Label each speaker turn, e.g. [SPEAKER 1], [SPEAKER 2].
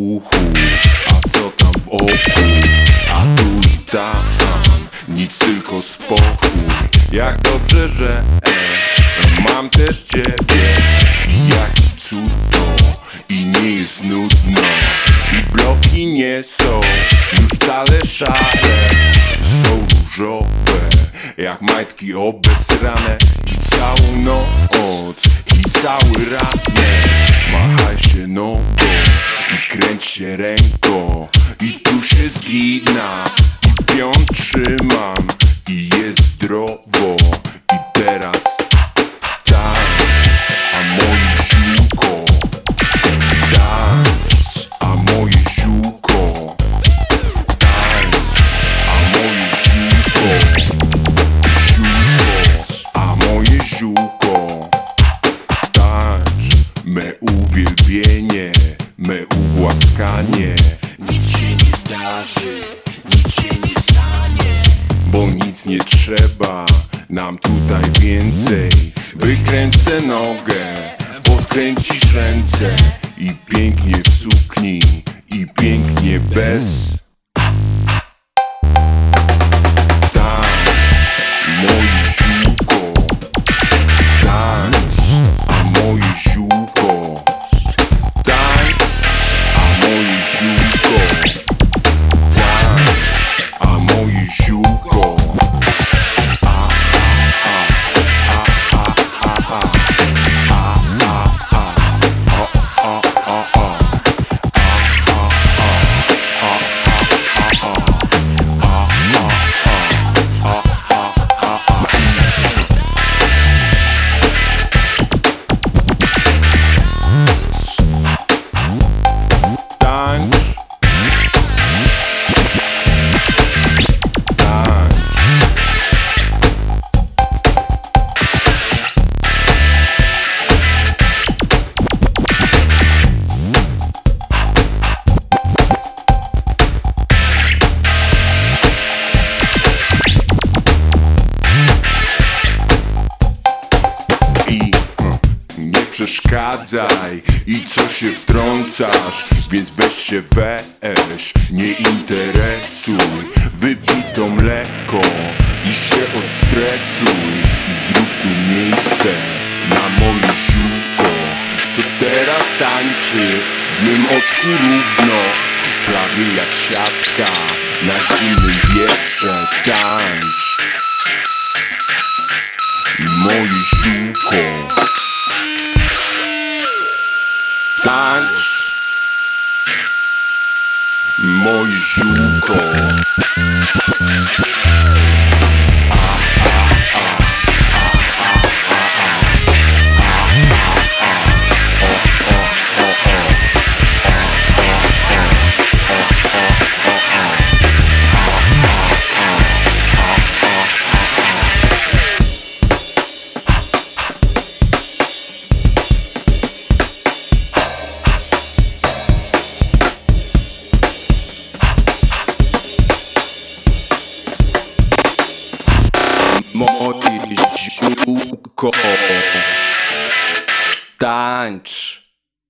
[SPEAKER 1] uchu. A co tam w oku? A tu i tam. Nic tylko spokój. Jak dobrze, że e, Mam też ciebie. I jaki cud to I nie jest nudno. I bloki nie są. Już wcale szare. Są różowe. Jak majtki obesrane. I całą noc. I cały ranek Machaj się nogą kręć się ręką I tu się zgina. I piąt I jest zdrowo. I teraz Nic się nie zdarzy, nic się nie stanie. Bo nic nie trzeba nam tutaj więcej. Wykręcę nogę, podkręcisz ręce. I pięknie w sukni, i pięknie bez przeszkadzaj I co się wtrącasz Więc weź się weź Nie interesuj. Wypij to mleko I się odstresuj I zrób tu miejsce Na moje ziółko Co teraz tańczy W mym oczku równo Prawie jak siatka Na zimnym wietrze Tańcz Moje ziółko Moje ziółko Tańcz